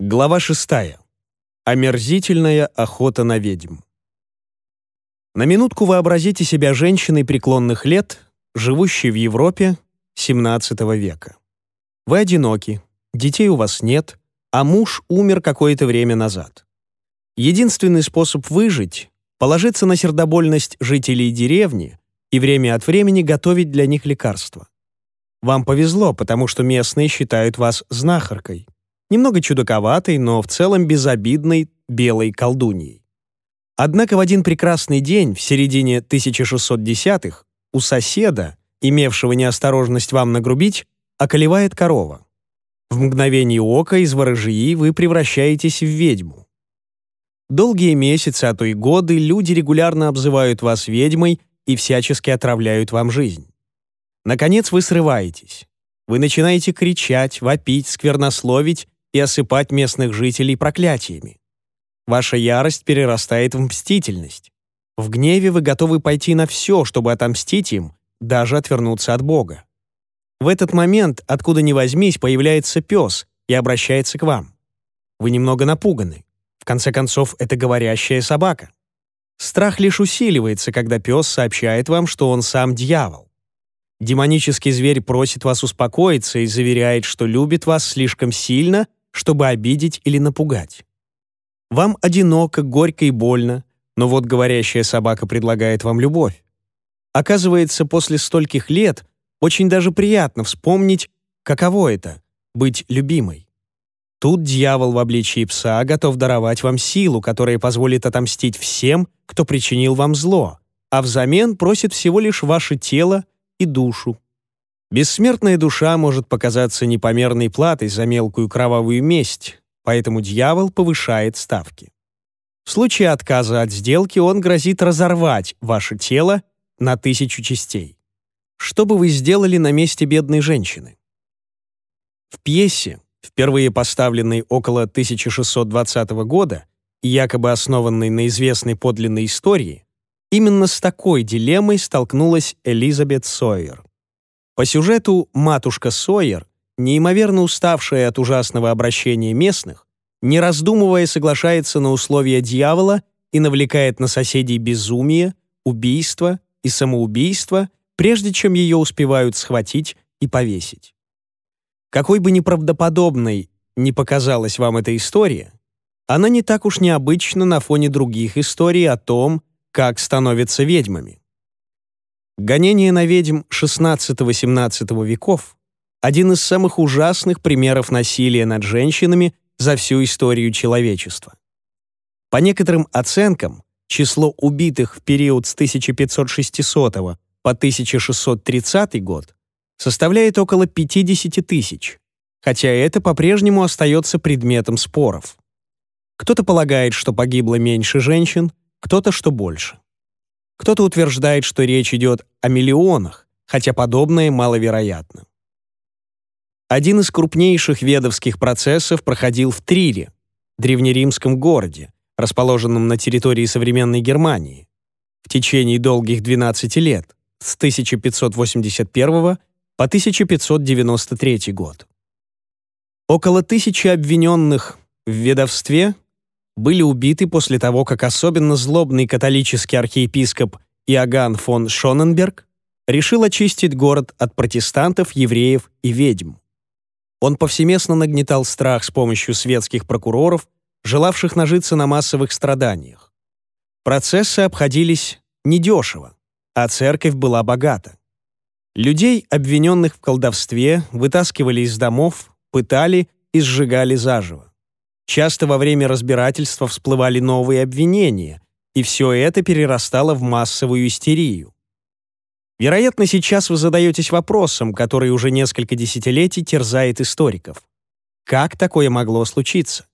Глава 6. Омерзительная охота на ведьм. На минутку вообразите себя женщиной преклонных лет, живущей в Европе XVII века. Вы одиноки, детей у вас нет, а муж умер какое-то время назад. Единственный способ выжить — положиться на сердобольность жителей деревни и время от времени готовить для них лекарства. Вам повезло, потому что местные считают вас знахаркой — немного чудаковатой, но в целом безобидной белой колдуньей. Однако в один прекрасный день, в середине 1610-х, у соседа, имевшего неосторожность вам нагрубить, околевает корова. В мгновение ока из ворожии вы превращаетесь в ведьму. Долгие месяцы, а то и годы люди регулярно обзывают вас ведьмой и всячески отравляют вам жизнь. Наконец вы срываетесь. Вы начинаете кричать, вопить, сквернословить и осыпать местных жителей проклятиями. Ваша ярость перерастает в мстительность. В гневе вы готовы пойти на все, чтобы отомстить им, даже отвернуться от Бога. В этот момент, откуда ни возьмись, появляется пес и обращается к вам. Вы немного напуганы. В конце концов, это говорящая собака. Страх лишь усиливается, когда пес сообщает вам, что он сам дьявол. Демонический зверь просит вас успокоиться и заверяет, что любит вас слишком сильно чтобы обидеть или напугать. Вам одиноко, горько и больно, но вот говорящая собака предлагает вам любовь. Оказывается, после стольких лет очень даже приятно вспомнить, каково это — быть любимой. Тут дьявол в обличии пса готов даровать вам силу, которая позволит отомстить всем, кто причинил вам зло, а взамен просит всего лишь ваше тело и душу. Бессмертная душа может показаться непомерной платой за мелкую кровавую месть, поэтому дьявол повышает ставки. В случае отказа от сделки он грозит разорвать ваше тело на тысячу частей. Что бы вы сделали на месте бедной женщины? В пьесе, впервые поставленной около 1620 года и якобы основанной на известной подлинной истории, именно с такой дилеммой столкнулась Элизабет Сойер. По сюжету матушка Сойер, неимоверно уставшая от ужасного обращения местных, не раздумывая соглашается на условия дьявола и навлекает на соседей безумие, убийство и самоубийство, прежде чем ее успевают схватить и повесить. Какой бы неправдоподобной не показалась вам эта история, она не так уж необычна на фоне других историй о том, как становятся ведьмами. Гонение на ведьм XVI-XVIII веков – один из самых ужасных примеров насилия над женщинами за всю историю человечества. По некоторым оценкам, число убитых в период с 1560 по 1630 год составляет около 50 тысяч, хотя это по-прежнему остается предметом споров. Кто-то полагает, что погибло меньше женщин, кто-то, что больше. Кто-то утверждает, что речь идет о миллионах, хотя подобное маловероятно. Один из крупнейших ведовских процессов проходил в Трире, древнеримском городе, расположенном на территории современной Германии, в течение долгих 12 лет, с 1581 по 1593 год. Около тысячи обвиненных в ведовстве были убиты после того, как особенно злобный католический архиепископ Иоганн фон Шоненберг решил очистить город от протестантов, евреев и ведьм. Он повсеместно нагнетал страх с помощью светских прокуроров, желавших нажиться на массовых страданиях. Процессы обходились недешево, а церковь была богата. Людей, обвиненных в колдовстве, вытаскивали из домов, пытали и сжигали заживо. Часто во время разбирательства всплывали новые обвинения, и все это перерастало в массовую истерию. Вероятно, сейчас вы задаетесь вопросом, который уже несколько десятилетий терзает историков. Как такое могло случиться?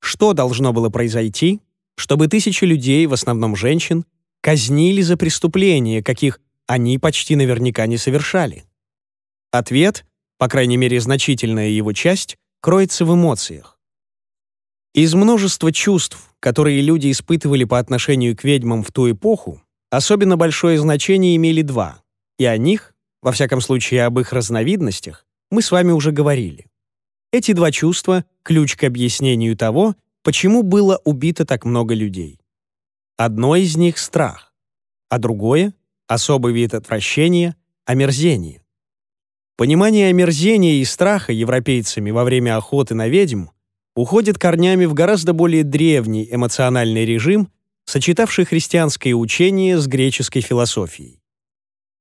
Что должно было произойти, чтобы тысячи людей, в основном женщин, казнили за преступления, каких они почти наверняка не совершали? Ответ, по крайней мере значительная его часть, кроется в эмоциях. Из множества чувств, которые люди испытывали по отношению к ведьмам в ту эпоху, особенно большое значение имели два, и о них, во всяком случае об их разновидностях, мы с вами уже говорили. Эти два чувства – ключ к объяснению того, почему было убито так много людей. Одно из них — страх, а другое — особый вид отвращения — омерзение. Понимание омерзения и страха европейцами во время охоты на ведьму уходит корнями в гораздо более древний эмоциональный режим, сочетавший христианское учение с греческой философией.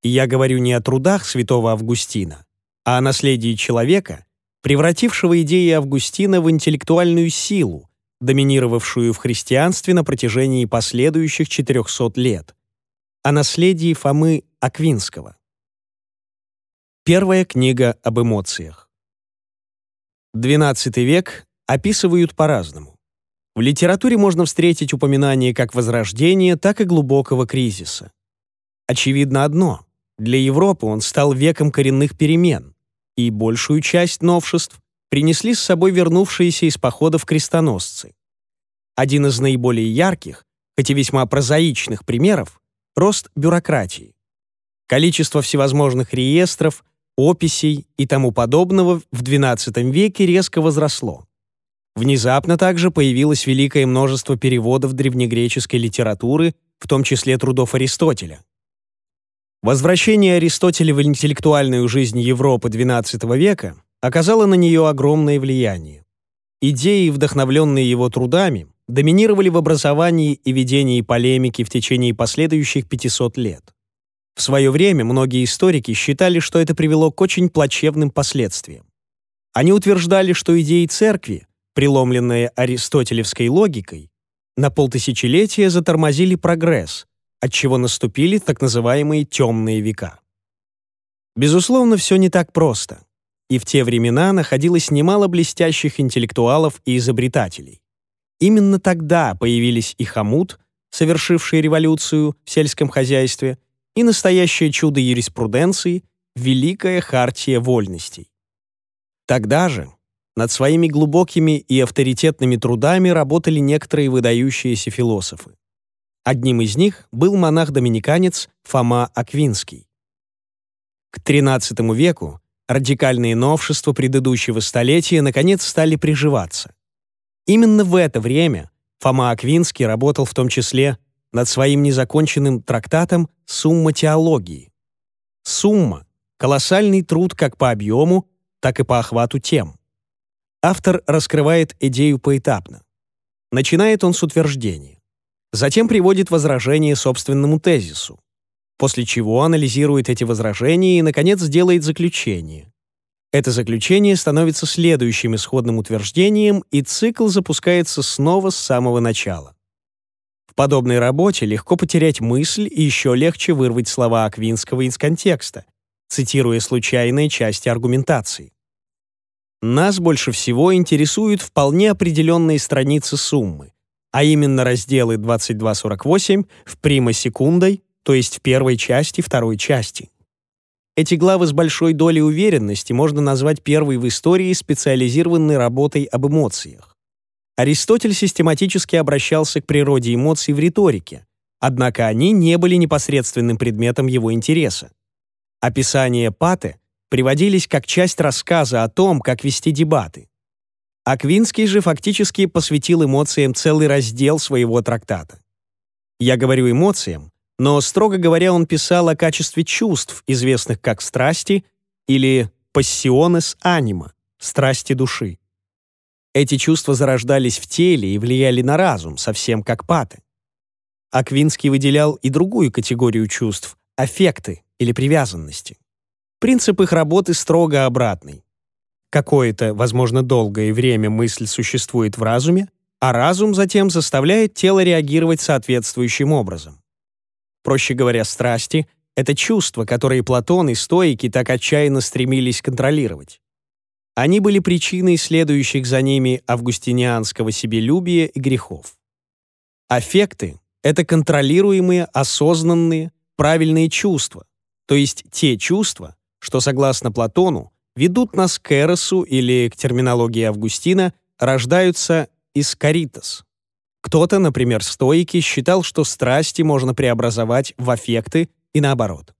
И я говорю не о трудах святого Августина, а о наследии человека, превратившего идеи Августина в интеллектуальную силу, доминировавшую в христианстве на протяжении последующих 400 лет, о наследии Фомы Аквинского. Первая книга об эмоциях. XII век описывают по-разному. В литературе можно встретить упоминания как возрождения, так и глубокого кризиса. Очевидно одно — для Европы он стал веком коренных перемен, и большую часть новшеств принесли с собой вернувшиеся из походов крестоносцы. Один из наиболее ярких, хоть и весьма прозаичных примеров — рост бюрократии. Количество всевозможных реестров, описей и тому подобного в XII веке резко возросло. Внезапно также появилось великое множество переводов древнегреческой литературы, в том числе трудов Аристотеля. Возвращение Аристотеля в интеллектуальную жизнь Европы XII века оказало на нее огромное влияние. Идеи, вдохновленные его трудами, доминировали в образовании и ведении полемики в течение последующих 500 лет. В свое время многие историки считали, что это привело к очень плачевным последствиям. Они утверждали, что идеи церкви преломленные аристотелевской логикой, на полтысячелетия затормозили прогресс, отчего наступили так называемые «темные века». Безусловно, все не так просто. И в те времена находилось немало блестящих интеллектуалов и изобретателей. Именно тогда появились и Хамут, совершивший революцию в сельском хозяйстве, и настоящее чудо юриспруденции — Великая Хартия Вольностей. Тогда же, над своими глубокими и авторитетными трудами работали некоторые выдающиеся философы. Одним из них был монах-доминиканец Фома Аквинский. К XIII веку радикальные новшества предыдущего столетия наконец стали приживаться. Именно в это время Фома Аквинский работал в том числе над своим незаконченным трактатом «Сумма теологии». «Сумма» — колоссальный труд как по объему, так и по охвату тем автор раскрывает идею поэтапно. Начинает он с утверждения. Затем приводит возражения собственному тезису. После чего анализирует эти возражения и, наконец, делает заключение. Это заключение становится следующим исходным утверждением, и цикл запускается снова с самого начала. В подобной работе легко потерять мысль и еще легче вырвать слова Аквинского из контекста, цитируя случайные части аргументации. Нас больше всего интересуют вполне определенные страницы суммы, а именно разделы 2248 в прима-секундой, то есть в первой части второй части. Эти главы с большой долей уверенности можно назвать первой в истории специализированной работой об эмоциях. Аристотель систематически обращался к природе эмоций в риторике, однако они не были непосредственным предметом его интереса. Описание паты приводились как часть рассказа о том, как вести дебаты. Аквинский же фактически посвятил эмоциям целый раздел своего трактата. Я говорю эмоциям, но, строго говоря, он писал о качестве чувств, известных как страсти или пассионес анима, страсти души. Эти чувства зарождались в теле и влияли на разум, совсем как паты. Аквинский выделял и другую категорию чувств — аффекты или привязанности. Принцип их работы строго обратный. Какое-то, возможно, долгое время мысль существует в разуме, а разум затем заставляет тело реагировать соответствующим образом. Проще говоря, страсти — это чувства, которые Платон и стоики так отчаянно стремились контролировать. Они были причиной следующих за ними августинианского себелюбия и грехов. Аффекты — это контролируемые, осознанные, правильные чувства, то есть те чувства, что, согласно Платону, ведут нас к Эросу или, к терминологии Августина, рождаются из каритас. Кто-то, например, стоики, считал, что страсти можно преобразовать в аффекты и наоборот.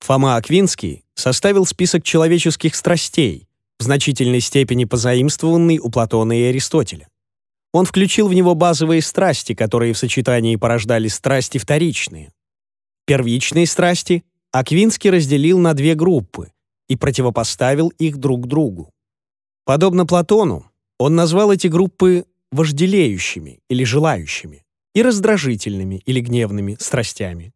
Фома Аквинский составил список человеческих страстей, в значительной степени позаимствованный у Платона и Аристотеля. Он включил в него базовые страсти, которые в сочетании порождали страсти вторичные. Первичные страсти Аквинский разделил на две группы и противопоставил их друг другу. Подобно Платону, он назвал эти группы вожделеющими или желающими и раздражительными или гневными страстями.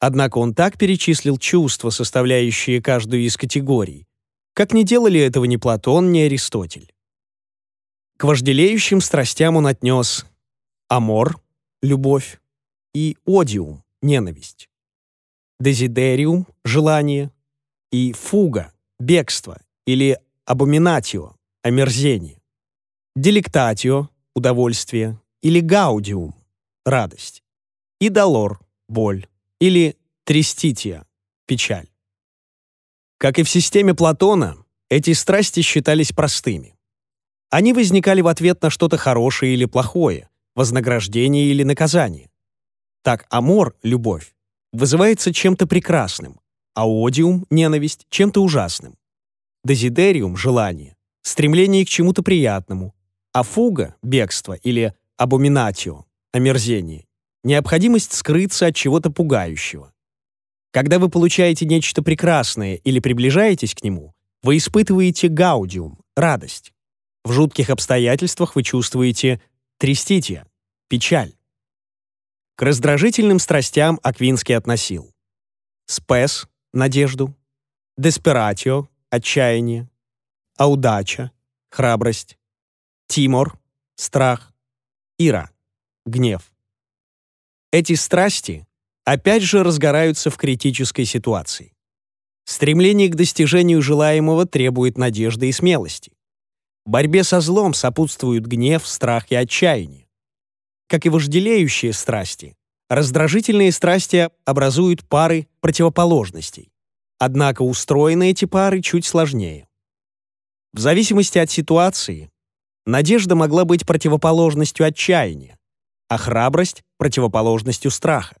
Однако он так перечислил чувства, составляющие каждую из категорий, как не делали этого ни Платон, ни Аристотель. К вожделеющим страстям он отнес амор — любовь и одиум — ненависть дезидериум – желание, и фуга – бегство или абуминатио – омерзение, делектатио – удовольствие или гаудиум – радость, и долор – боль или трестития – печаль. Как и в системе Платона, эти страсти считались простыми. Они возникали в ответ на что-то хорошее или плохое, вознаграждение или наказание. Так амор, любовь, вызывается чем-то прекрасным, а одиум — ненависть — чем-то ужасным. Дезидериум — желание, стремление к чему-то приятному, а фуга — бегство или абоминатио — омерзение, необходимость скрыться от чего-то пугающего. Когда вы получаете нечто прекрасное или приближаетесь к нему, вы испытываете гаудиум — радость. В жутких обстоятельствах вы чувствуете трястития, печаль. К раздражительным страстям Аквинский относил «спес» — надежду, «деспиратио» — отчаяние, «аудача» — храбрость, «тимор» — страх, «ира» — гнев. Эти страсти опять же разгораются в критической ситуации. Стремление к достижению желаемого требует надежды и смелости. Борьбе со злом сопутствуют гнев, страх и отчаяние как и вожделеющие страсти. Раздражительные страсти образуют пары противоположностей. Однако устроены эти пары чуть сложнее. В зависимости от ситуации, надежда могла быть противоположностью отчаяния, а храбрость — противоположностью страха.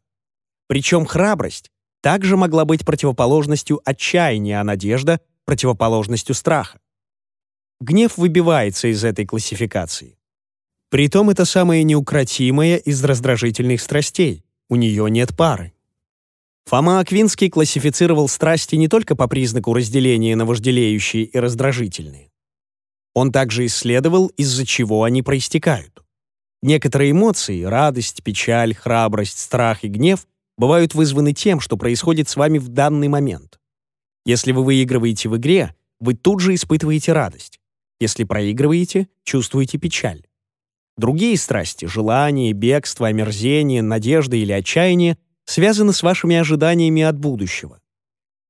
Причем храбрость также могла быть противоположностью отчаяния, а надежда — противоположностью страха. Гнев выбивается из этой классификации. Притом это самое неукротимое из раздражительных страстей. У нее нет пары. Фома Аквинский классифицировал страсти не только по признаку разделения на вожделеющие и раздражительные. Он также исследовал, из-за чего они проистекают. Некоторые эмоции — радость, печаль, храбрость, страх и гнев — бывают вызваны тем, что происходит с вами в данный момент. Если вы выигрываете в игре, вы тут же испытываете радость. Если проигрываете, чувствуете печаль. Другие страсти, желания, бегство, омерзение, надежды или отчаяние связаны с вашими ожиданиями от будущего.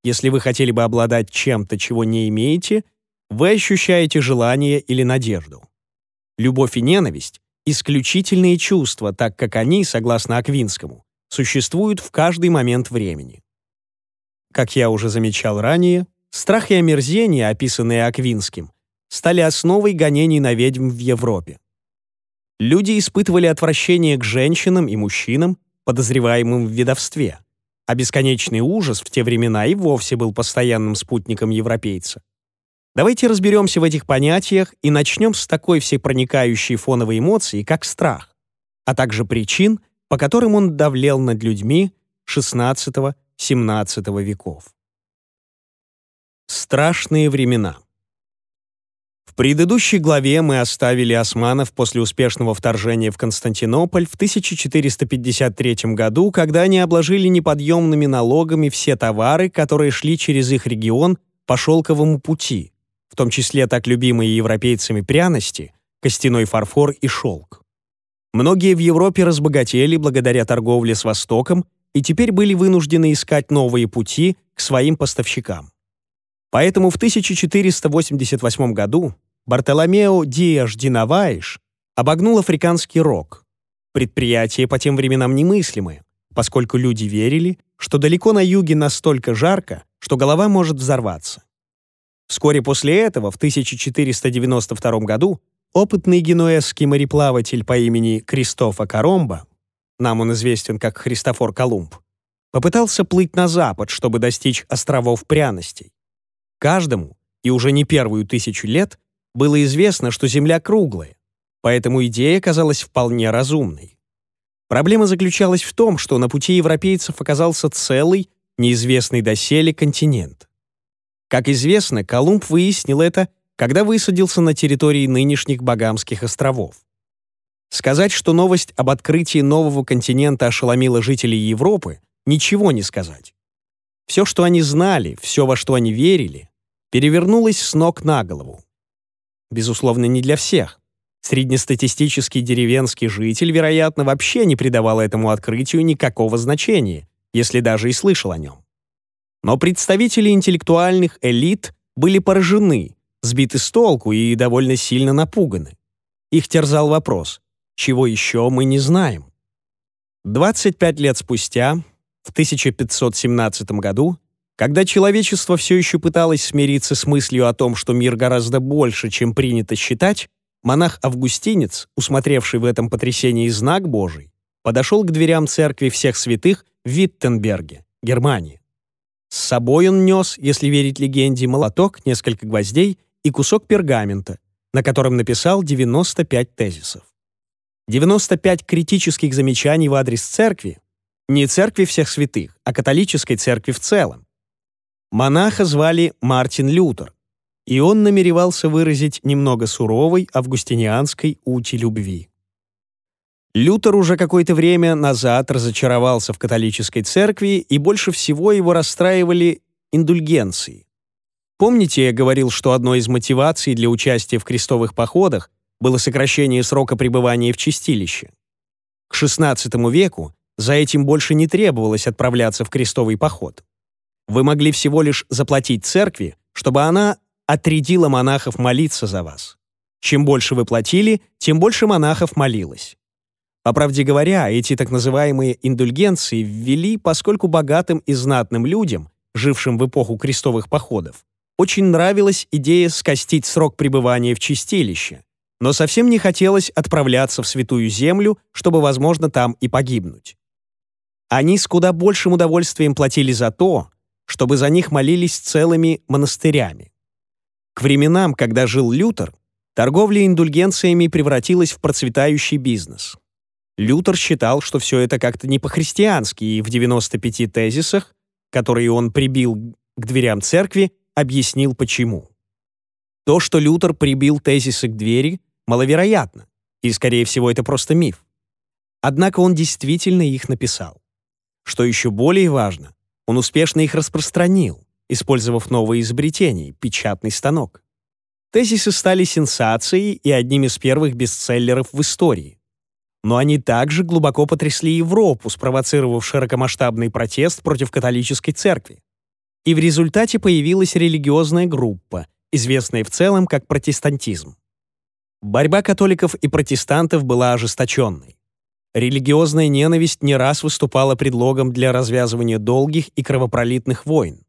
Если вы хотели бы обладать чем-то, чего не имеете, вы ощущаете желание или надежду. Любовь и ненависть — исключительные чувства, так как они, согласно Аквинскому, существуют в каждый момент времени. Как я уже замечал ранее, страх и омерзение, описанные Аквинским, стали основой гонений на ведьм в Европе люди испытывали отвращение к женщинам и мужчинам, подозреваемым в ведовстве, а бесконечный ужас в те времена и вовсе был постоянным спутником европейца. Давайте разберемся в этих понятиях и начнем с такой всепроникающей фоновой эмоции, как страх, а также причин, по которым он давлел над людьми XVI-XVII веков. Страшные времена. В предыдущей главе мы оставили османов после успешного вторжения в Константинополь в 1453 году, когда они обложили неподъемными налогами все товары, которые шли через их регион по шелковому пути, в том числе так любимые европейцами пряности, костяной фарфор и шелк. Многие в Европе разбогатели благодаря торговле с Востоком и теперь были вынуждены искать новые пути к своим поставщикам. Поэтому в 1488 году Бартоломео Диэш Динаваиш обогнул африканский рок. Предприятия по тем временам немыслимые, поскольку люди верили, что далеко на юге настолько жарко, что голова может взорваться. Вскоре после этого, в 1492 году, опытный генуэзский мореплаватель по имени Кристофа Коромбо, нам он известен как Христофор Колумб, попытался плыть на запад, чтобы достичь островов пряностей. Каждому, и уже не первую тысячу лет, было известно, что Земля круглая, поэтому идея казалась вполне разумной. Проблема заключалась в том, что на пути европейцев оказался целый, неизвестный доселе континент. Как известно, Колумб выяснил это, когда высадился на территории нынешних Багамских островов. Сказать, что новость об открытии нового континента ошеломила жителей Европы, ничего не сказать. Все, что они знали, все, во что они верили, перевернулось с ног на голову. Безусловно, не для всех. Среднестатистический деревенский житель, вероятно, вообще не придавал этому открытию никакого значения, если даже и слышал о нем. Но представители интеллектуальных элит были поражены, сбиты с толку и довольно сильно напуганы. Их терзал вопрос, чего еще мы не знаем. 25 лет спустя, в 1517 году, когда человечество все еще пыталось смириться с мыслью о том, что мир гораздо больше, чем принято считать, монах-августинец, усмотревший в этом потрясении знак Божий, подошел к дверям церкви всех святых в Виттенберге, Германии. С собой он нес, если верить легенде, молоток, несколько гвоздей и кусок пергамента, на котором написал 95 тезисов. 95 критических замечаний в адрес церкви, не церкви всех святых, а католической церкви в целом, Монаха звали Мартин Лютер, и он намеревался выразить немного суровой августинианской ути любви. Лютер уже какое-то время назад разочаровался в католической церкви, и больше всего его расстраивали индульгенции. Помните, я говорил, что одной из мотиваций для участия в крестовых походах было сокращение срока пребывания в чистилище? К XVI веку за этим больше не требовалось отправляться в крестовый поход. Вы могли всего лишь заплатить церкви, чтобы она отрядила монахов молиться за вас. Чем больше вы платили, тем больше монахов молилось. По правде говоря, эти так называемые индульгенции ввели, поскольку богатым и знатным людям, жившим в эпоху крестовых походов, очень нравилась идея скостить срок пребывания в чистилище, но совсем не хотелось отправляться в Святую Землю, чтобы, возможно, там и погибнуть. Они с куда большим удовольствием платили за то, чтобы за них молились целыми монастырями. К временам, когда жил Лютер, торговля индульгенциями превратилась в процветающий бизнес. Лютер считал, что все это как-то не по-христиански, и в 95 тезисах, которые он прибил к дверям церкви, объяснил почему. То, что Лютер прибил тезисы к двери, маловероятно, и, скорее всего, это просто миф. Однако он действительно их написал. Что еще более важно, он успешно их распространил, использовав новые изобретения — печатный станок. Тезисы стали сенсацией и одним из первых бестселлеров в истории. Но они также глубоко потрясли Европу, спровоцировав широкомасштабный протест против католической церкви. И в результате появилась религиозная группа, известная в целом как протестантизм. Борьба католиков и протестантов была ожесточенной. Религиозная ненависть не раз выступала предлогом для развязывания долгих и кровопролитных войн.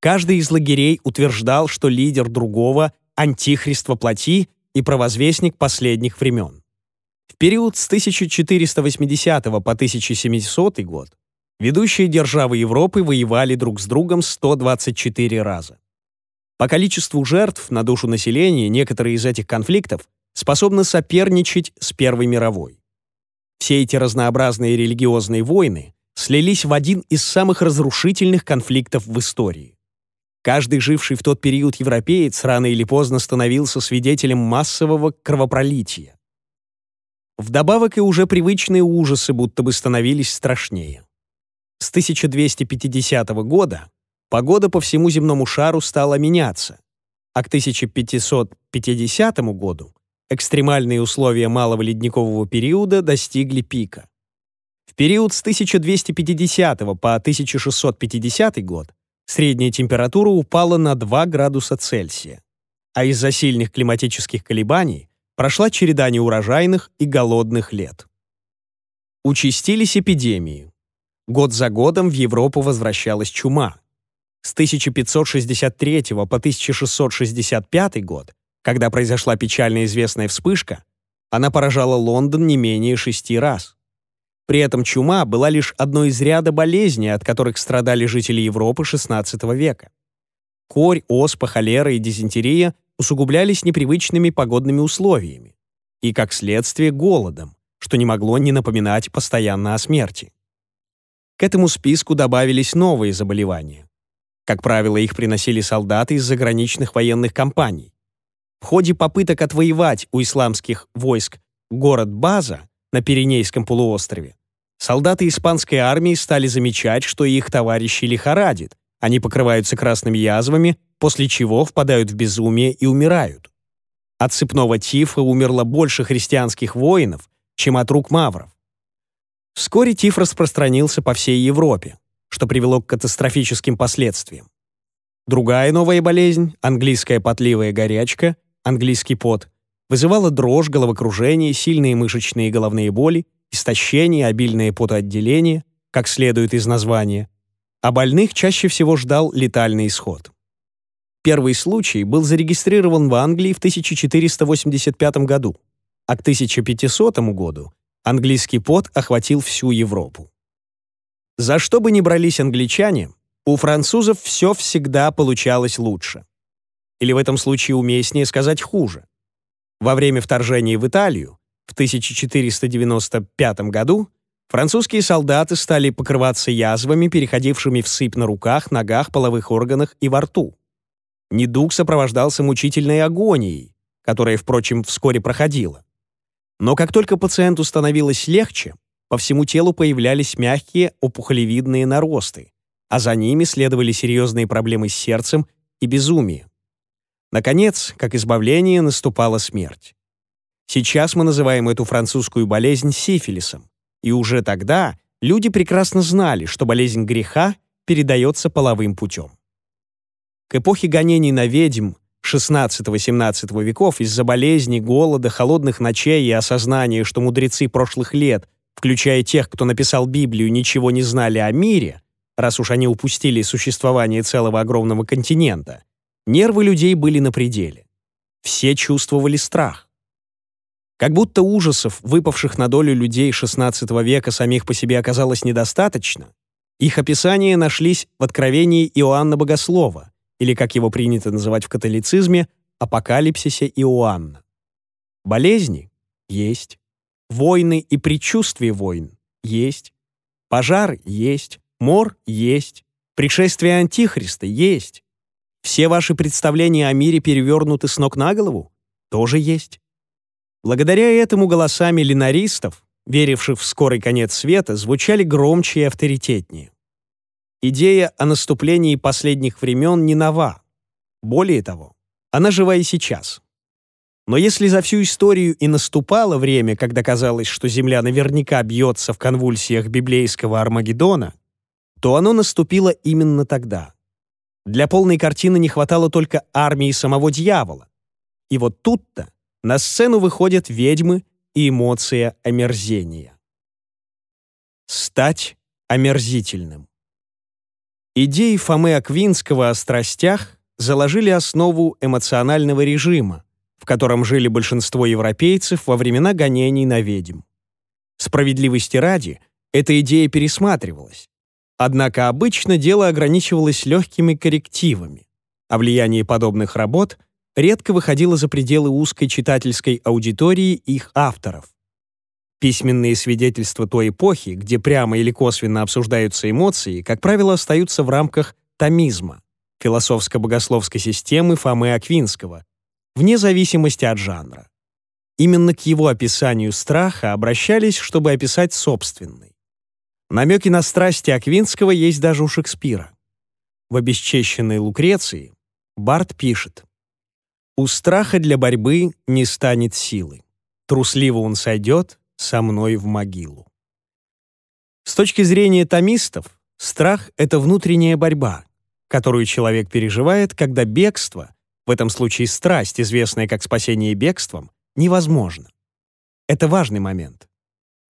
Каждый из лагерей утверждал, что лидер другого – антихрист во плоти и провозвестник последних времен. В период с 1480 по 1700 год ведущие державы Европы воевали друг с другом 124 раза. По количеству жертв на душу населения некоторые из этих конфликтов способны соперничать с Первой мировой. Все эти разнообразные религиозные войны слились в один из самых разрушительных конфликтов в истории. Каждый живший в тот период европеец рано или поздно становился свидетелем массового кровопролития. Вдобавок и уже привычные ужасы будто бы становились страшнее. С 1250 года погода по всему земному шару стала меняться, а к 1550 году Экстремальные условия малого ледникового периода достигли пика. В период с 1250 по 1650 год средняя температура упала на 2 градуса Цельсия, а из-за сильных климатических колебаний прошла череда неурожайных и голодных лет. Участились эпидемии. Год за годом в Европу возвращалась чума. С 1563 по 1665 год когда произошла печально известная вспышка, она поражала Лондон не менее шести раз. При этом чума была лишь одной из ряда болезней, от которых страдали жители Европы XVI века. Корь, оспа, холера и дизентерия усугублялись непривычными погодными условиями и, как следствие, голодом, что не могло не напоминать постоянно о смерти. К этому списку добавились новые заболевания. Как правило, их приносили солдаты из заграничных военных компаний, в ходе попыток отвоевать у исламских войск город База на Пиренейском полуострове, солдаты испанской армии стали замечать, что их товарищи лихорадят, они покрываются красными язвами, после чего впадают в безумие и умирают. От цепного тифа умерло больше христианских воинов, чем от рук мавров. Вскоре тиф распространился по всей Европе, что привело к катастрофическим последствиям. Другая новая болезнь, английская потливая горячка, английский пот, вызывало дрожь, головокружение, сильные мышечные и головные боли, истощение, обильное потоотделение, как следует из названия, а больных чаще всего ждал летальный исход. Первый случай был зарегистрирован в Англии в 1485 году, а к 1500 году английский пот охватил всю Европу. За что бы ни брались англичане, у французов все всегда получалось лучше или в этом случае уместнее сказать хуже. Во время вторжения в Италию в 1495 году французские солдаты стали покрываться язвами, переходившими в сыпь на руках, ногах, половых органах и во рту. Недуг сопровождался мучительной агонией, которая, впрочем, вскоре проходила. Но как только пациенту становилось легче, по всему телу появлялись мягкие опухолевидные наросты, а за ними следовали серьезные проблемы с сердцем и безумие. Наконец, как избавление, наступала смерть. Сейчас мы называем эту французскую болезнь сифилисом. И уже тогда люди прекрасно знали, что болезнь греха передается половым путем. К эпохе гонений на ведьм XVI-XVII веков из-за болезней, голода, холодных ночей и осознания, что мудрецы прошлых лет, включая тех, кто написал Библию, ничего не знали о мире, раз уж они упустили существование целого огромного континента, Нервы людей были на пределе. Все чувствовали страх. Как будто ужасов, выпавших на долю людей XVI века, самих по себе оказалось недостаточно, их описания нашлись в Откровении Иоанна Богослова, или, как его принято называть в католицизме, Апокалипсисе Иоанна. Болезни — есть. Войны и предчувствие войн — есть. Пожар — есть. Мор — есть. Пришествие Антихриста — есть. Все ваши представления о мире перевернуты с ног на голову? Тоже есть. Благодаря этому голосами линаристов, веривших в скорый конец света, звучали громче и авторитетнее. Идея о наступлении последних времен не нова. Более того, она жива и сейчас. Но если за всю историю и наступало время, когда казалось, что Земля наверняка бьется в конвульсиях библейского Армагеддона, то оно наступило именно тогда, для полной картины не хватало только армии самого дьявола. И вот тут-то на сцену выходят ведьмы и эмоция омерзения. Стать омерзительным. Идеи Фомы Аквинского о страстях заложили основу эмоционального режима, в котором жили большинство европейцев во времена гонений на ведьм. Справедливости ради, эта идея пересматривалась. Однако обычно дело ограничивалось легкими коррективами, а влияние подобных работ редко выходило за пределы узкой читательской аудитории их авторов. Письменные свидетельства той эпохи, где прямо или косвенно обсуждаются эмоции, как правило, остаются в рамках томизма, философско-богословской системы Фомы Аквинского, вне зависимости от жанра. Именно к его описанию страха обращались, чтобы описать собственный. Намеки на страсти Аквинского есть даже у Шекспира. В обесчещенной Лукреции Барт пишет «У страха для борьбы не станет силы. Трусливо он сойдет со мной в могилу». С точки зрения томистов, страх — это внутренняя борьба, которую человек переживает, когда бегство, в этом случае страсть, известная как спасение бегством, невозможно. Это важный момент.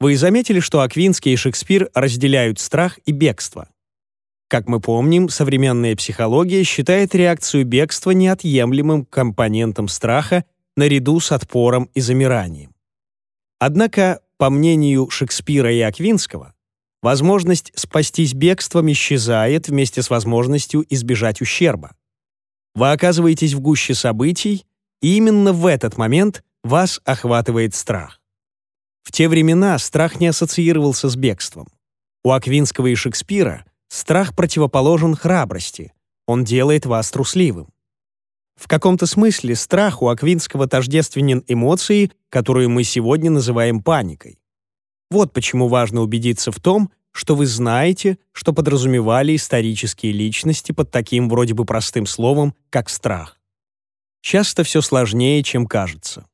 Вы заметили, что Аквинский и Шекспир разделяют страх и бегство. Как мы помним, современная психология считает реакцию бегства неотъемлемым компонентом страха наряду с отпором и замиранием. Однако, по мнению Шекспира и Аквинского, возможность спастись бегством исчезает вместе с возможностью избежать ущерба. Вы оказываетесь в гуще событий, и именно в этот момент вас охватывает страх. В те времена страх не ассоциировался с бегством. У Аквинского и Шекспира страх противоположен храбрости. Он делает вас трусливым. В каком-то смысле страх у Аквинского тождественен эмоции, которую мы сегодня называем паникой. Вот почему важно убедиться в том, что вы знаете, что подразумевали исторические личности под таким вроде бы простым словом, как страх. Часто все сложнее, чем кажется.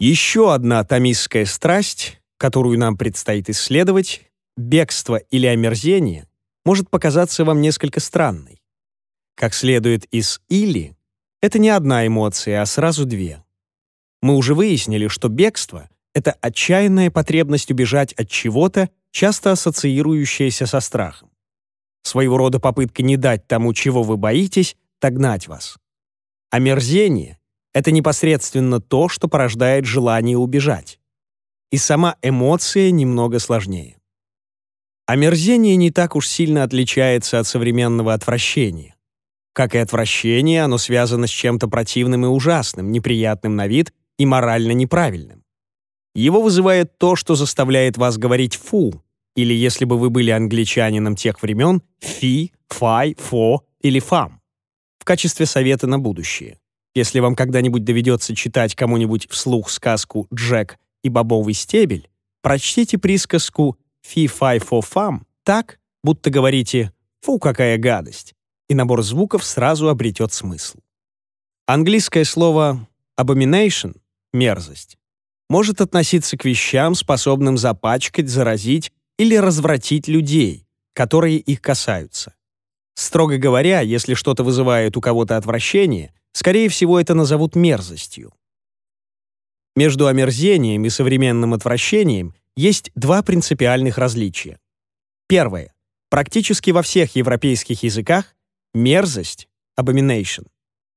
Еще одна томистская страсть, которую нам предстоит исследовать, бегство или омерзение, может показаться вам несколько странной. Как следует из «или», это не одна эмоция, а сразу две. Мы уже выяснили, что бегство — это отчаянная потребность убежать от чего-то, часто ассоциирующаяся со страхом. Своего рода попытка не дать тому, чего вы боитесь, догнать вас. Омерзение это непосредственно то, что порождает желание убежать. И сама эмоция немного сложнее. Омерзение не так уж сильно отличается от современного отвращения. Как и отвращение, оно связано с чем-то противным и ужасным, неприятным на вид и морально неправильным. Его вызывает то, что заставляет вас говорить «фу», или, если бы вы были англичанином тех времен, «фи», «фай», «фо» или «фам» в качестве совета на будущее. Если вам когда-нибудь доведется читать кому-нибудь вслух сказку «Джек и бобовый стебель», прочтите присказку «Фи-фай-фо-фам» так, будто говорите «Фу, какая гадость!» и набор звуков сразу обретет смысл. Английское слово «abomination» — мерзость — может относиться к вещам, способным запачкать, заразить или развратить людей, которые их касаются. Строго говоря, если что-то вызывает у кого-то отвращение, скорее всего, это назовут мерзостью. Между омерзением и современным отвращением есть два принципиальных различия. Первое. Практически во всех европейских языках мерзость abomination,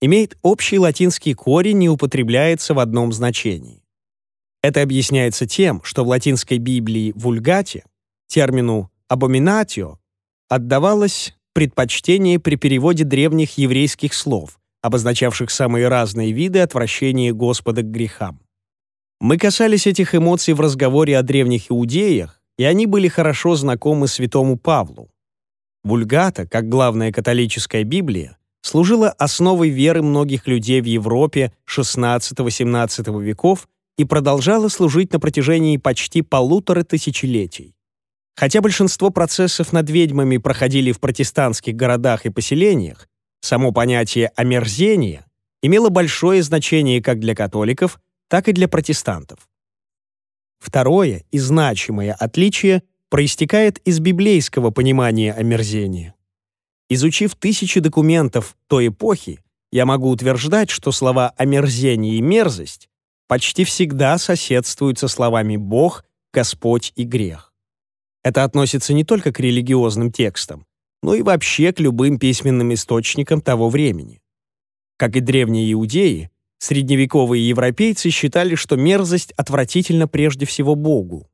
имеет общий латинский корень и употребляется в одном значении. Это объясняется тем, что в латинской Библии «вульгате» термину «abominatio» отдавалось предпочтение при переводе древних еврейских слов, обозначавших самые разные виды отвращения Господа к грехам. Мы касались этих эмоций в разговоре о древних иудеях, и они были хорошо знакомы святому Павлу. Вульгата, как главная католическая Библия, служила основой веры многих людей в Европе XVI-XVII веков и продолжала служить на протяжении почти полутора тысячелетий. Хотя большинство процессов над ведьмами проходили в протестантских городах и поселениях, само понятие «омерзение» имело большое значение как для католиков, так и для протестантов. Второе и значимое отличие проистекает из библейского понимания омерзения. Изучив тысячи документов той эпохи, я могу утверждать, что слова «омерзение» и «мерзость» почти всегда соседствуют со словами «бог», «господь» и «грех». Это относится не только к религиозным текстам, но и вообще к любым письменным источникам того времени. Как и древние иудеи, средневековые европейцы считали, что мерзость отвратительна прежде всего Богу.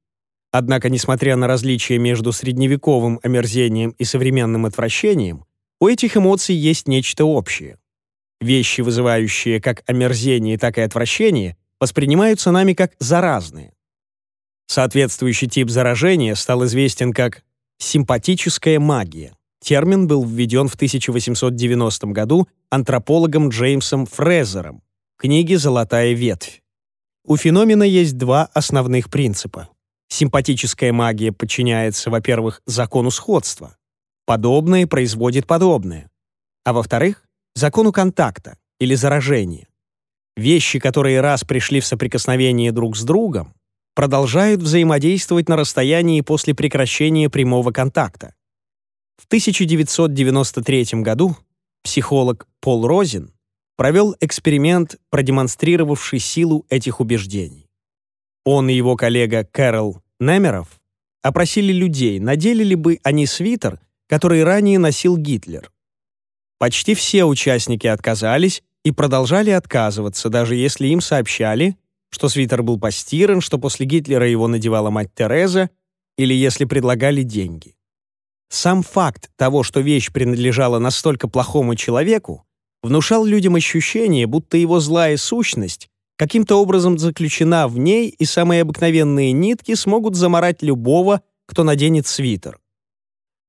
Однако, несмотря на различия между средневековым омерзением и современным отвращением, у этих эмоций есть нечто общее. Вещи, вызывающие как омерзение, так и отвращение, воспринимаются нами как заразные. Соответствующий тип заражения стал известен как симпатическая магия. Термин был введен в 1890 году антропологом Джеймсом Фрезером в книге «Золотая ветвь». У феномена есть два основных принципа. Симпатическая магия подчиняется, во-первых, закону сходства. Подобное производит подобное. А во-вторых, закону контакта или заражения. Вещи, которые раз пришли в соприкосновение друг с другом, продолжают взаимодействовать на расстоянии после прекращения прямого контакта. В 1993 году психолог Пол Розин провел эксперимент, продемонстрировавший силу этих убеждений. Он и его коллега Кэрол Немеров опросили людей, надели ли бы они свитер, который ранее носил Гитлер. Почти все участники отказались и продолжали отказываться, даже если им сообщали, что свитер был постиран, что после Гитлера его надевала мать Тереза, или если предлагали деньги. Сам факт того, что вещь принадлежала настолько плохому человеку, внушал людям ощущение, будто его злая сущность каким-то образом заключена в ней, и самые обыкновенные нитки смогут заморать любого, кто наденет свитер.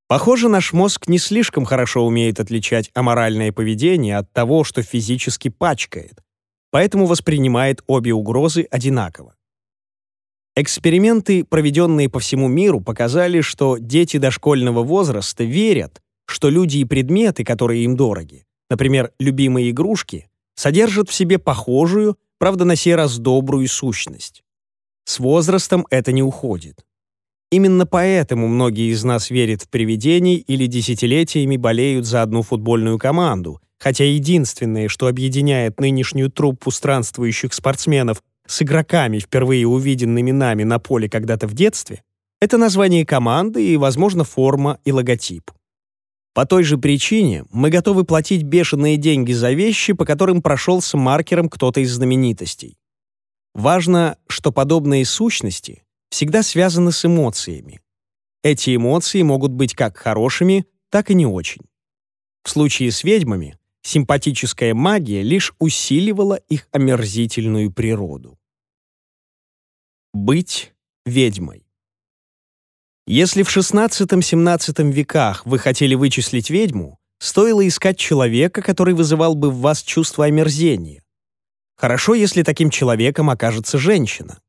Похоже, наш мозг не слишком хорошо умеет отличать аморальное поведение от того, что физически пачкает, поэтому воспринимает обе угрозы одинаково. Эксперименты, проведенные по всему миру, показали, что дети дошкольного возраста верят, что люди и предметы, которые им дороги, например, любимые игрушки, содержат в себе похожую, правда на сей раз добрую сущность. С возрастом это не уходит. Именно поэтому многие из нас верят в привидений или десятилетиями болеют за одну футбольную команду – хотя единственное, что объединяет нынешнюю труппу странствующих спортсменов с игроками, впервые увиденными нами на поле когда-то в детстве, это название команды и, возможно, форма и логотип. По той же причине мы готовы платить бешеные деньги за вещи, по которым прошел с маркером кто-то из знаменитостей. Важно, что подобные сущности всегда связаны с эмоциями. Эти эмоции могут быть как хорошими, так и не очень. В случае с ведьмами Симпатическая магия лишь усиливала их омерзительную природу. Быть ведьмой. Если в XVI-XVII веках вы хотели вычислить ведьму, стоило искать человека, который вызывал бы в вас чувство омерзения. Хорошо, если таким человеком окажется женщина.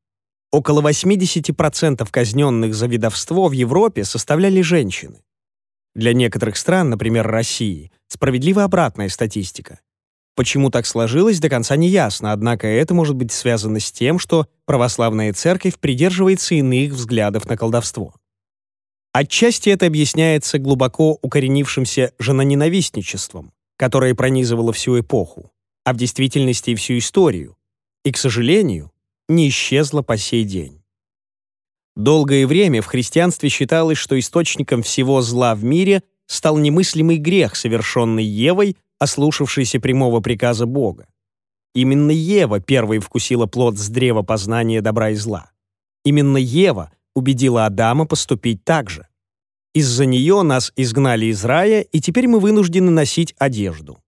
Около 80% казненных за ведовство в Европе составляли женщины. Для некоторых стран, например, России, справедлива обратная статистика. Почему так сложилось, до конца не ясно, однако это может быть связано с тем, что православная церковь придерживается иных взглядов на колдовство. Отчасти это объясняется глубоко укоренившимся женоненавистничеством, которое пронизывало всю эпоху, а в действительности и всю историю, и, к сожалению, не исчезло по сей день. Долгое время в христианстве считалось, что источником всего зла в мире стал немыслимый грех, совершенный Евой, ослушавшейся прямого приказа Бога. Именно Ева первой вкусила плод с древа познания добра и зла. Именно Ева убедила Адама поступить так же. Из-за нее нас изгнали из рая, и теперь мы вынуждены носить одежду.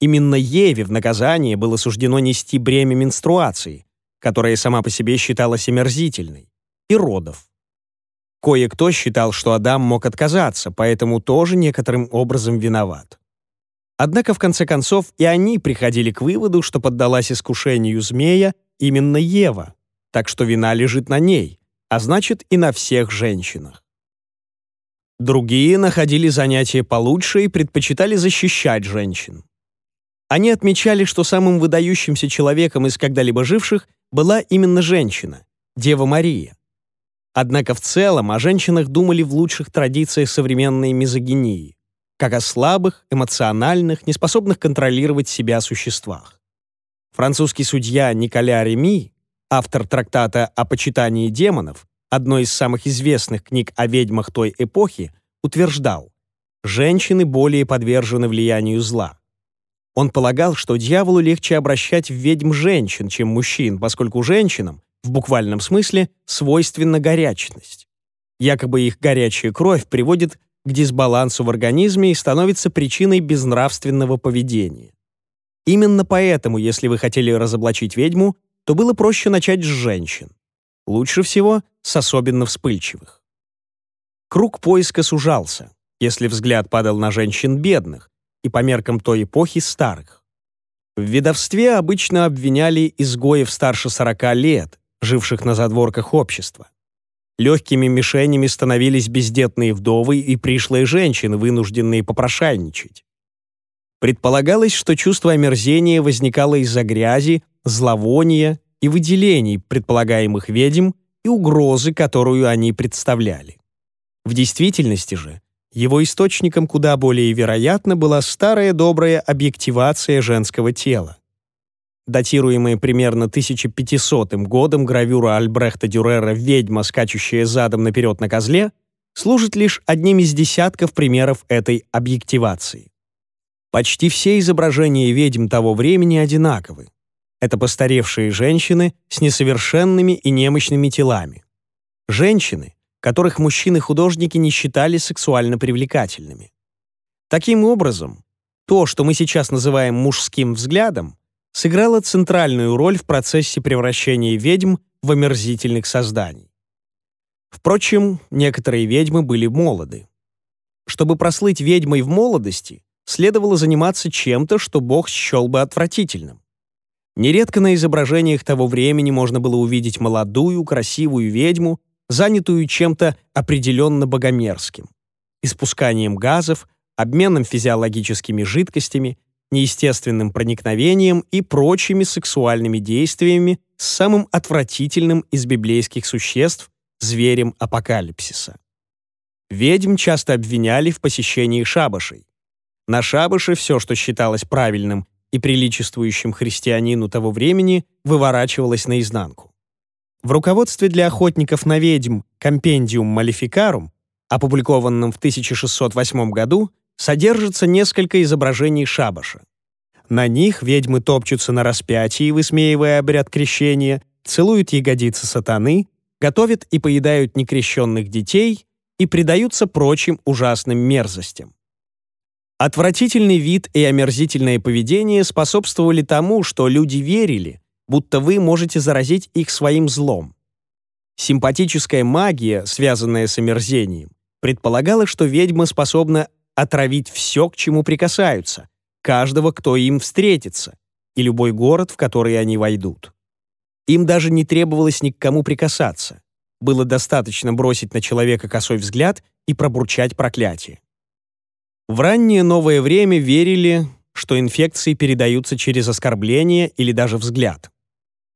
Именно Еве в наказание было суждено нести бремя менструации, которая сама по себе считалась омерзительной и родов. Кое-кто считал, что Адам мог отказаться, поэтому тоже некоторым образом виноват. Однако, в конце концов, и они приходили к выводу, что поддалась искушению змея именно Ева, так что вина лежит на ней, а значит и на всех женщинах. Другие находили занятия получше и предпочитали защищать женщин. Они отмечали, что самым выдающимся человеком из когда-либо живших была именно женщина, Дева Мария. Однако в целом о женщинах думали в лучших традициях современной мизогинии, как о слабых, эмоциональных, неспособных контролировать себя существах. Французский судья Николя Реми, автор трактата о почитании демонов, одной из самых известных книг о ведьмах той эпохи, утверждал, женщины более подвержены влиянию зла. Он полагал, что дьяволу легче обращать в ведьм женщин, чем мужчин, поскольку женщинам в буквальном смысле свойственна горячность. Якобы их горячая кровь приводит к дисбалансу в организме и становится причиной безнравственного поведения. Именно поэтому, если вы хотели разоблачить ведьму, то было проще начать с женщин. Лучше всего с особенно вспыльчивых. Круг поиска сужался, если взгляд падал на женщин бедных и по меркам той эпохи старых. В ведовстве обычно обвиняли изгоев старше 40 лет, живших на задворках общества. Легкими мишенями становились бездетные вдовы и пришлые женщины, вынужденные попрошайничать. Предполагалось, что чувство омерзения возникало из-за грязи, зловония и выделений предполагаемых ведьм и угрозы, которую они представляли. В действительности же, его источником куда более вероятно была старая добрая объективация женского тела датируемые примерно 1500 годом гравюра Альбрехта Дюрера «Ведьма, скачущая задом наперед на козле», служит лишь одним из десятков примеров этой объективации. Почти все изображения ведьм того времени одинаковы. Это постаревшие женщины с несовершенными и немощными телами. Женщины, которых мужчины-художники не считали сексуально привлекательными. Таким образом, то, что мы сейчас называем мужским взглядом, сыграла центральную роль в процессе превращения ведьм в омерзительных созданий. Впрочем, некоторые ведьмы были молоды. Чтобы прослыть ведьмой в молодости, следовало заниматься чем-то, что бог счел бы отвратительным. Нередко на изображениях того времени можно было увидеть молодую, красивую ведьму, занятую чем-то определенно богомерзким. Испусканием газов, обменом физиологическими жидкостями — неестественным проникновением и прочими сексуальными действиями с самым отвратительным из библейских существ – зверем апокалипсиса. Ведьм часто обвиняли в посещении шабашей. На шабаше все, что считалось правильным и приличествующим христианину того времени, выворачивалось наизнанку. В руководстве для охотников на ведьм «Компендиум малификарум», опубликованном в 1608 году, содержится несколько изображений шабаша. На них ведьмы топчутся на распятии, высмеивая обряд крещения, целуют ягодицы сатаны, готовят и поедают некрещенных детей и предаются прочим ужасным мерзостям. Отвратительный вид и омерзительное поведение способствовали тому, что люди верили, будто вы можете заразить их своим злом. Симпатическая магия, связанная с омерзением, предполагала, что ведьма способна отравить все, к чему прикасаются, каждого, кто им встретится, и любой город, в который они войдут. Им даже не требовалось ни к кому прикасаться. Было достаточно бросить на человека косой взгляд и пробурчать проклятие. В раннее новое время верили, что инфекции передаются через оскорбление или даже взгляд.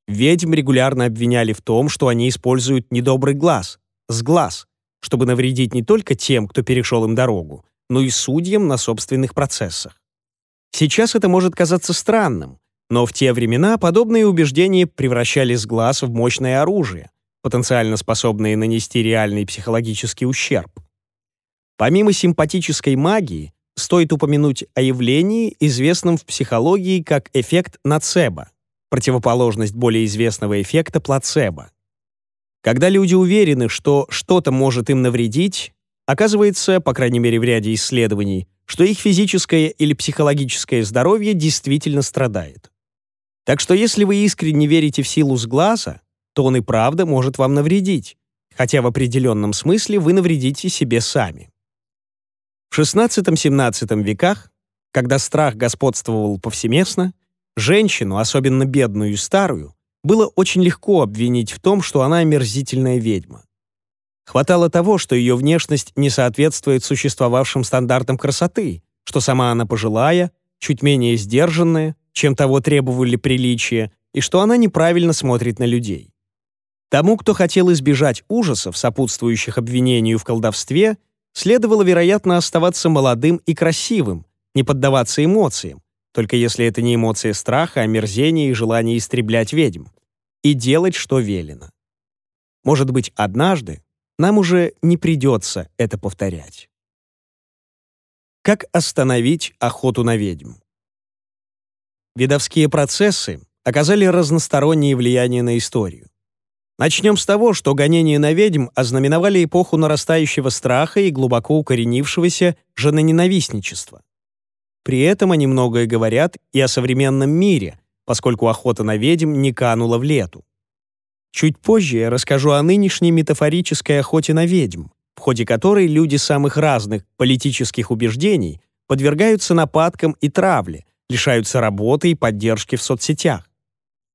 Ведьм регулярно обвиняли в том, что они используют недобрый глаз, сглаз, чтобы навредить не только тем, кто перешел им дорогу, но и судьям на собственных процессах. Сейчас это может казаться странным, но в те времена подобные убеждения превращали сглаз в мощное оружие, потенциально способные нанести реальный психологический ущерб. Помимо симпатической магии, стоит упомянуть о явлении, известном в психологии как эффект нацебо, противоположность более известного эффекта плацебо. Когда люди уверены, что что-то может им навредить, Оказывается, по крайней мере в ряде исследований, что их физическое или психологическое здоровье действительно страдает. Так что если вы искренне верите в силу сглаза, то он и правда может вам навредить, хотя в определенном смысле вы навредите себе сами. В XVI-XVII веках, когда страх господствовал повсеместно, женщину, особенно бедную и старую, было очень легко обвинить в том, что она омерзительная ведьма. Хватало того, что ее внешность не соответствует существовавшим стандартам красоты, что сама она пожилая, чуть менее сдержанная, чем того требовали приличия, и что она неправильно смотрит на людей. Тому, кто хотел избежать ужасов, сопутствующих обвинению в колдовстве, следовало, вероятно, оставаться молодым и красивым, не поддаваться эмоциям, только если это не эмоции страха, омерзения и желания истреблять ведьм, и делать, что велено. Может быть, однажды, нам уже не придется это повторять. Как остановить охоту на ведьм? Видовские процессы оказали разностороннее влияние на историю. Начнем с того, что гонения на ведьм ознаменовали эпоху нарастающего страха и глубоко укоренившегося женоненавистничества. При этом они многое говорят и о современном мире, поскольку охота на ведьм не канула в лету. Чуть позже я расскажу о нынешней метафорической охоте на ведьм, в ходе которой люди самых разных политических убеждений подвергаются нападкам и травле, лишаются работы и поддержки в соцсетях.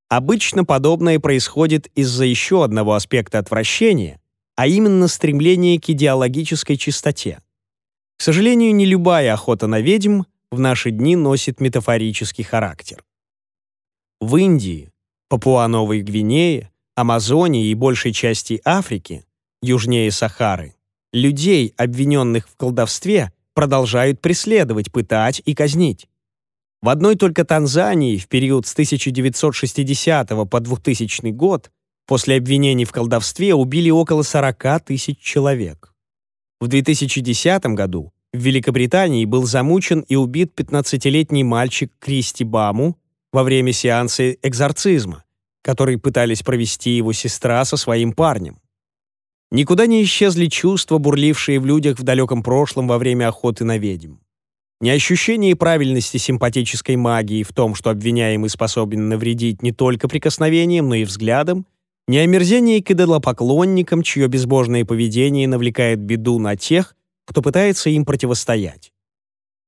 Обычно подобное происходит из-за еще одного аспекта отвращения, а именно стремление к идеологической чистоте. К сожалению, не любая охота на ведьм в наши дни носит метафорический характер. В Индии, Папуа-Новой Гвинее, Амазонии и большей части Африки, южнее Сахары, людей, обвиненных в колдовстве, продолжают преследовать, пытать и казнить. В одной только Танзании в период с 1960 по 2000 год после обвинений в колдовстве убили около 40 тысяч человек. В 2010 году в Великобритании был замучен и убит 15-летний мальчик Кристи Баму во время сеанса экзорцизма, который пытались провести его сестра со своим парнем. Никуда не исчезли чувства, бурлившие в людях в далеком прошлом во время охоты на ведьм. Ни ощущение правильности симпатической магии в том, что обвиняемый способен навредить не только прикосновением, но и взглядом, ни омерзение к идолопоклонникам, чье безбожное поведение навлекает беду на тех, кто пытается им противостоять.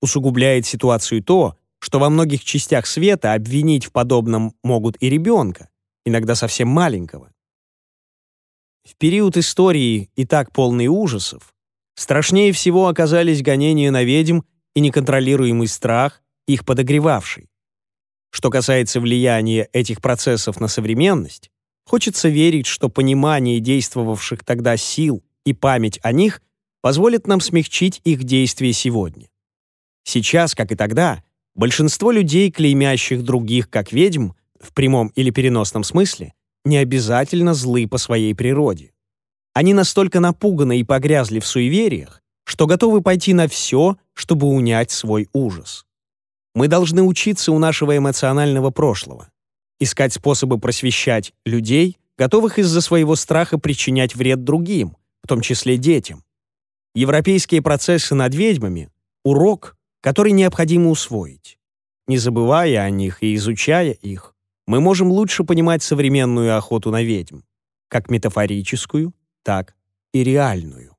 Усугубляет ситуацию то, что во многих частях света обвинить в подобном могут и ребенка, иногда совсем маленького. В период истории, и так полный ужасов, страшнее всего оказались гонения на ведьм и неконтролируемый страх, их подогревавший. Что касается влияния этих процессов на современность, хочется верить, что понимание действовавших тогда сил и память о них позволит нам смягчить их действия сегодня. Сейчас, как и тогда, большинство людей, клеймящих других как ведьм, в прямом или переносном смысле, не обязательно злы по своей природе. Они настолько напуганы и погрязли в суевериях, что готовы пойти на все, чтобы унять свой ужас. Мы должны учиться у нашего эмоционального прошлого, искать способы просвещать людей, готовых из-за своего страха причинять вред другим, в том числе детям. Европейские процессы над ведьмами — урок, который необходимо усвоить, не забывая о них и изучая их мы можем лучше понимать современную охоту на ведьм, как метафорическую, так и реальную.